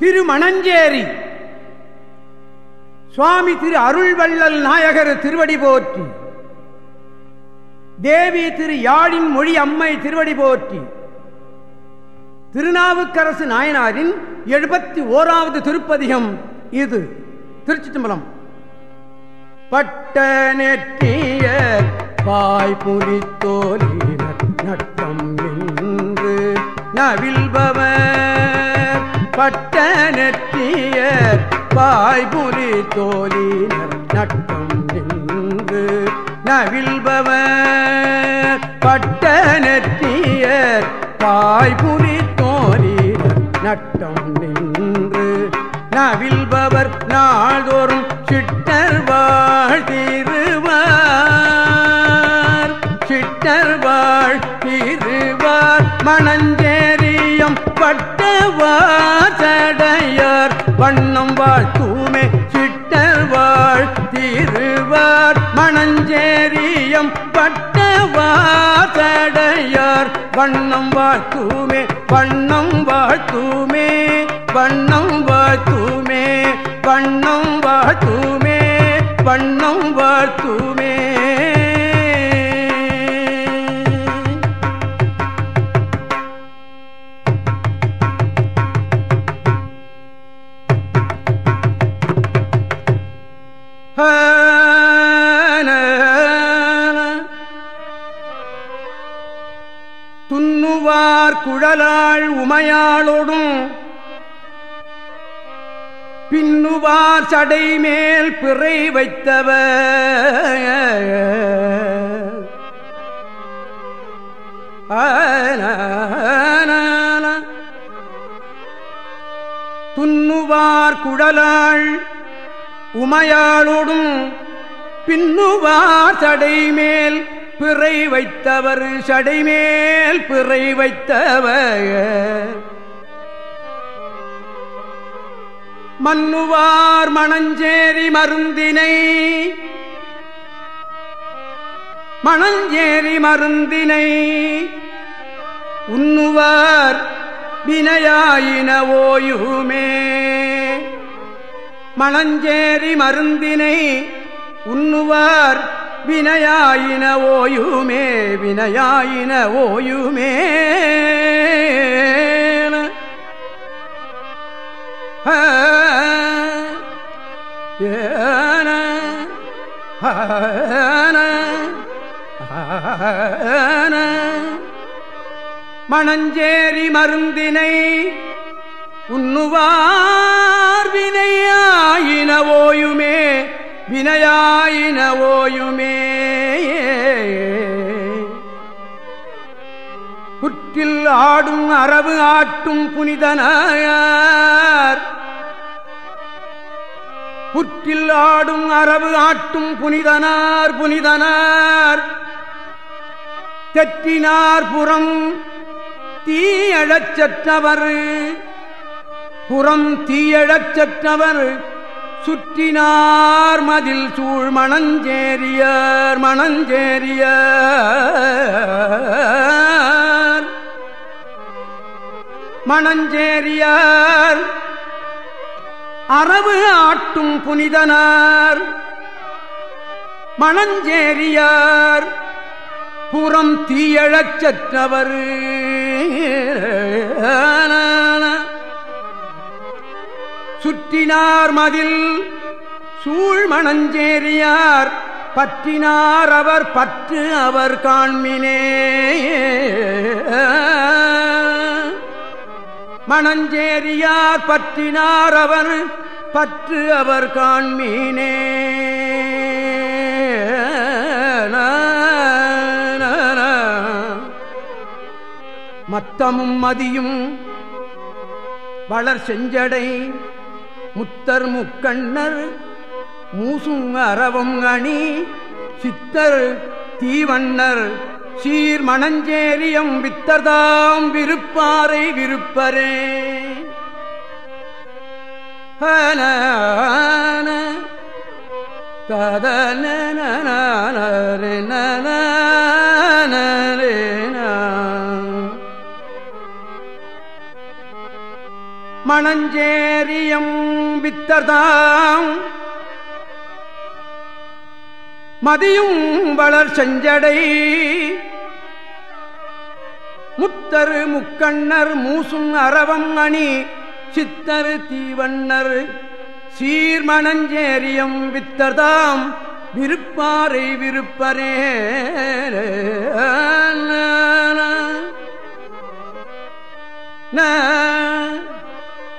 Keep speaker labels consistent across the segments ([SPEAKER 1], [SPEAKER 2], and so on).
[SPEAKER 1] திருமணஞ்சேரி. சுவாமி திரு அருள்வள்ளல் நாயகர் திருவடி போற்றி. தேவி திரு யாழின் மொழி அம்மை திருவடி போற்றி. திருநாவுக்கரசு நாயனாரின் எழுபத்தி ஓராவது திருப்பதிகம் இது. திருச்சி தம்பலம் பட்ட நெற்றிய பாய் நட்டம் என்று நவில்பவர் பட்ட நெற்றிய பாய்புரி தோலினர் நட்டம் நின்று நவிழ்பவர். பட்ட நெற்றிய பாய்புரி தோலினர் நட்டம் நின்று நவிழ்பவர். நாள்தோறும் சிட்டர் வாழ்த்திருவார் சிட்டர் வாழ்த்திருவார் மணஞ்சேரியம் பட்ட வாசடையார் வண்ணம் வாழ்த்துமே சிட்டர் வாழ்த்திருவார் மணஞ்சேரியம் பட்ட வாசடையார் வண்ணம் வாழ்த்துமே வண்ணம் வாழ்த்துமே வண்ணம் வாழ்த்துமே வண்ணம் வாழ்த்துமே. அகலாள் உமையாளோடும் பின்னுவார் சடை மேல் பிறை வைத்தவ துன்னுவார் குழலாள் உமையாளோடும் பின்னுவார் சடை மேல் பிறை வைத்தவர் சடைமேல் பிறை வைத்தவர். மன்னுவார் மணஞ்சேரி மருந்தினை மணஞ்சேரி மருந்தினை உண்ணுவார் வினையாயின ஓயுமே. மணஞ்சேரி மருந்தினை உண்ணுவார் வினையாயின ஓயுமே வினையாயின ஓயுமே ஏன மணஞ்சேரி மருந்தினை உண்ணுவார் வினையாயின ஓயுமே வினையாயின ஓயுமே. புற்றில் ஆடும் அரவு ஆட்டும் புனிதனாயார் புற்றில் ஆடும் அரவு ஆட்டும் புனிதனார் புனிதனார் தெற்றினார் புறம் தீயழச்சற்றவர் புறம் தீயழச்சற்றவர் சுற்றினார் மதில் சூழ் மணஞ்சேரியர் மணஞ்சேரியர். மணஞ்சேரியார். அரவு ஆட்டும் புனிதனார். மணஞ்சேரியார். புறம் தீயழச்சற்றவர் ஆனார் சுற்றினார் மதில் சூழ் மணஞ்சேரியார் பற்றினார் அவர் பற்று அவர் காண்மினே. மணஞ்சேரியார் பற்றினார் அவர் பற்று அவர் காண்மீனே. மத்தமும் மதியும் வளர் செஞ்சடை முத்தர் முக்கண்ணர் மூசும் அறவும் அணி சித்தர் தீவண்ணர் சீர் மணஞ்சேரியம் வித்தர்தாம் விருப்பாரை விருப்பரே. ததன மணஞ்சேரியம் வித்தர்தாம். மதியும் வளர் செஞ்சடை. முத்தரு முக்கண்ணர் மூசும் அரவம் அணி. சித்தரு தீவண்ணர் சீர்மணஞ்சேரியம் வித்தர்தாம். விருப்பாரை விருப்பரே. நான்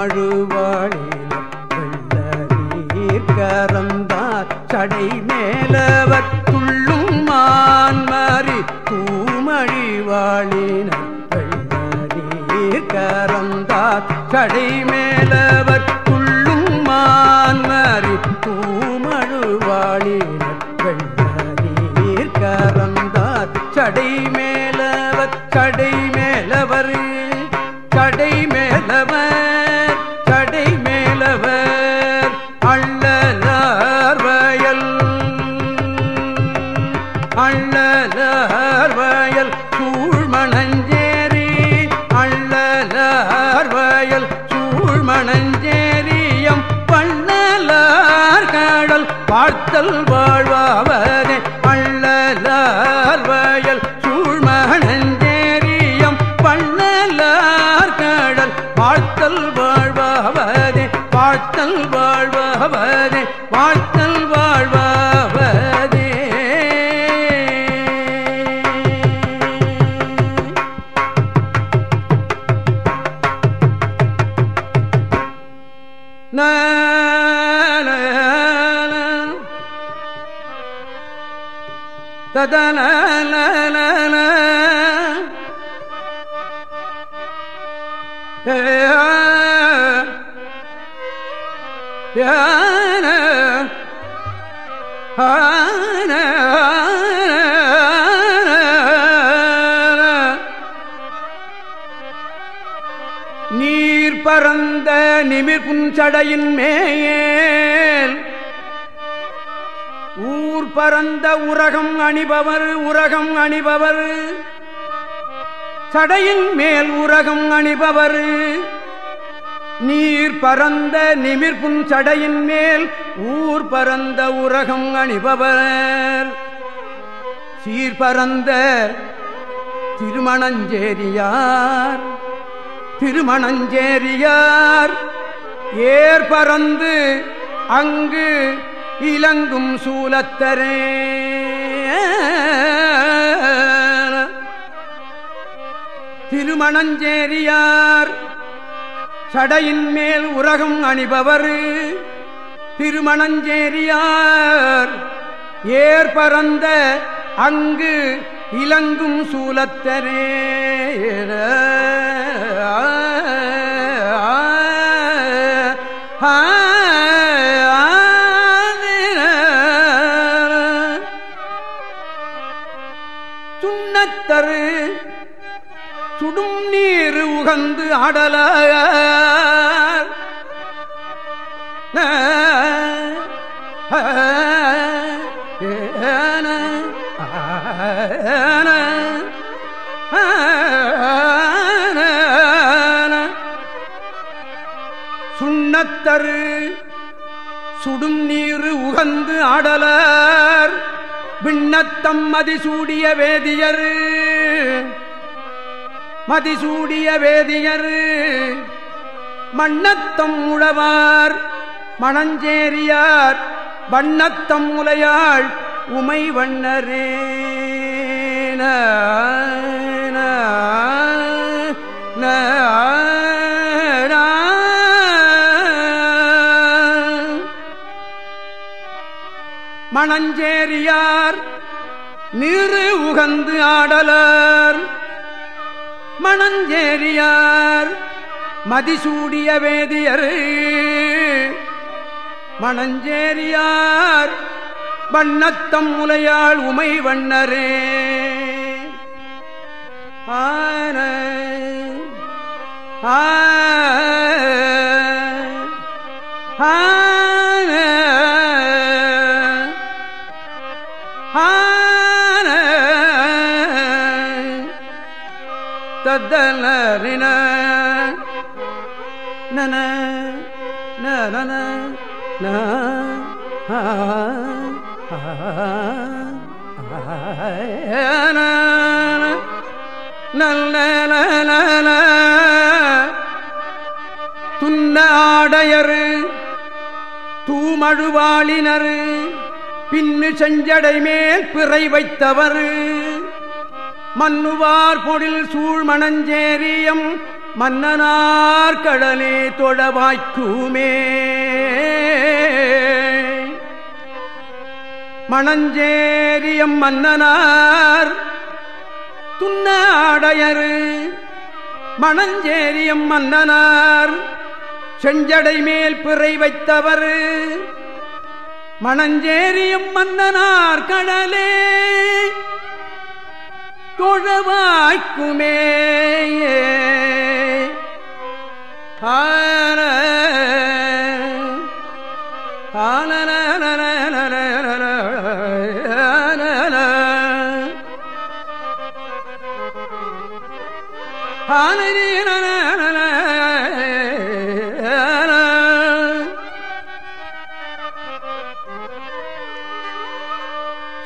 [SPEAKER 1] தூமழுவாழில வெள்ளநீர் கரந்தார். சடை மேலவர் துள்ளும் மாறி தூமழிவாழினர் வெள்ளநீர் கரந்தார். சடை மேலவர் பார்த்தல் வாழ்வாவனே அள்ளலார் வயல் சூழ்மணஞ்சேரியம் பள்ளலார் கடல். பார்த்தல் வாழ்வாவனே பார்த்தல் வாழ்வாவனே பார்த்த நீர் பரந்த நிமிர் புஞ்சடையின் மேல் ஊர் பரந்த உரகம் அணிபவர் உரகம் அணிபவர். சடையின் மேல் உரகம் அணிபவர். நீர் பரந்த நிமிர் சடையின் மேல் ஊர் பரந்த உரகம் அணிபவர். சீர்பரந்த திருமணஞ்சேரியார் திருமணஞ்சேரியார். ஏர் பறந்து அங்கு இலங்கும் சூலத்தரே. திருமணஞ்சேரியார் சடையின் மேல் உரகம் அணிபவர் திருமணஞ்சேரியார் ஏற்பறந்த அங்கு இலங்கும் சூலத்தனே ஆ நீர் உகந்து ஆடல சுண்ணத்தரு சுடும் நீர் உகந்து ஆடலர் விண்ணத்தம் மதிசூடிய வேதியரு. மதிசூடிய வேதியர். மண்ணத்தம் உழவார் மணஞ்சேரியார் வண்ணத்தம் உலையாள் உமை வண்ணரே மணஞ்சேரியார் நீரு உகந்து ஆடலர். மணஞ்சேரியார் மதிசூடிய வேதியர். மணஞ்சேரியார் வண்ணத்தம் முலையாள் உமை வண்ணரே. ஆன ஆ தத்தலரின நன நன நல்ல துன்ன ஆடையரு தூமழுவாளினர் பின்னு செஞ்சடை மேல் பிறை வைத்தவரு மன்னுவார் பொழில் சூழ் மணஞ்சேரியம் மன்னனார் கடலே தொழவாய்க்குமே மணஞ்சேரியம் மன்னனார் துன்ன ஆடையரு மணஞ்சேரியம் மன்னனார் செஞ்சடை மேல் பிறை வைத்தவர். மணஞ்சேரியம் மன்னனார் கடலே தொழவாய்க்குமே ஆன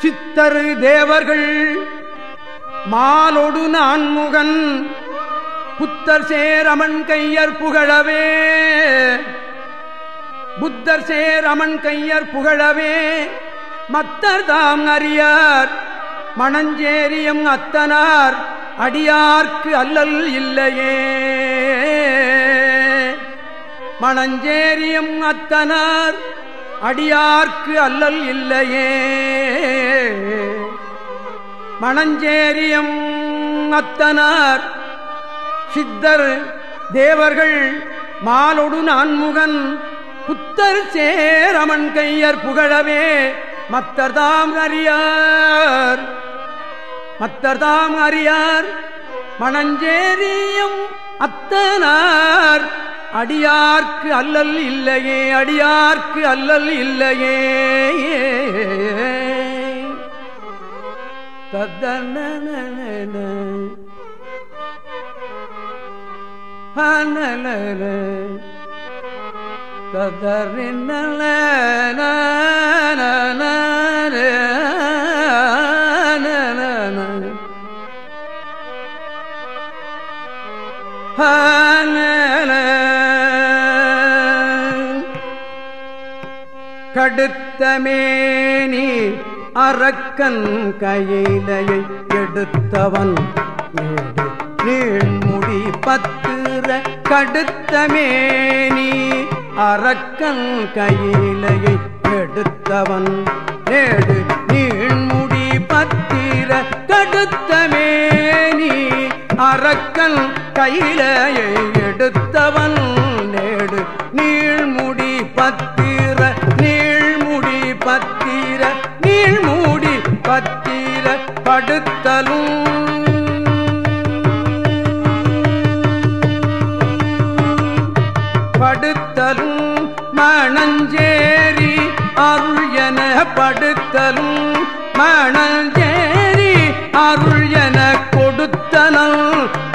[SPEAKER 1] சித்தரு தேவர்கள் மாலொடு நான்முகன் புத்தர் சேரமன் கையர் புகழவே. புத்தர் சேரமன் கையர் புகழவே. மத்தர் தாம் அறியார் மணஞ்சேரியம் அத்தனார் அடியார்க்கு அல்லல் இல்லையே. மணஞ்சேரியம் அத்தனார் அடியார்க்கு அல்லல் இல்லையே. மணஞ்சேரியம் அத்தனார். சித்தர் தேவர்கள் மாலொடு நான்முகன் புத்தர் சேரமன் கையர் புகழவே மத்தர்தாம் அறியார். மத்தர்தாம் அறியார். மணஞ்சேரியம் அத்தனார். அடியார்க்கு அல்லல் இல்லையே அடியார்க்கு அல்லல் இல்லையே. தத்தன ததறின்னல கடுத்தமேனி அரக்கன் கையிலையை எடுத்தவன் நீழ்முடி பத்துற கடுத்தமேனி அரக்கன் கையிலையை எடுத்தவன் நேடு நீழ்முடி பத்திர கடுத்தமேனி அரக்கன் கையிலையை எடுத்தவன்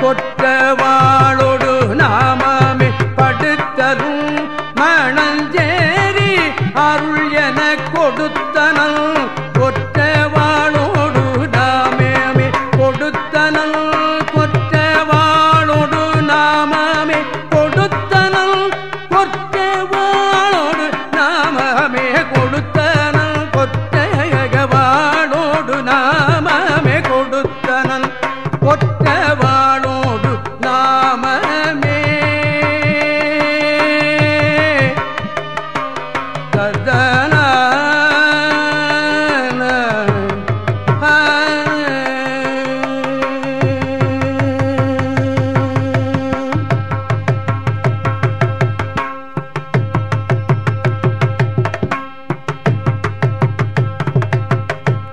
[SPEAKER 1] மணஞ்சேரி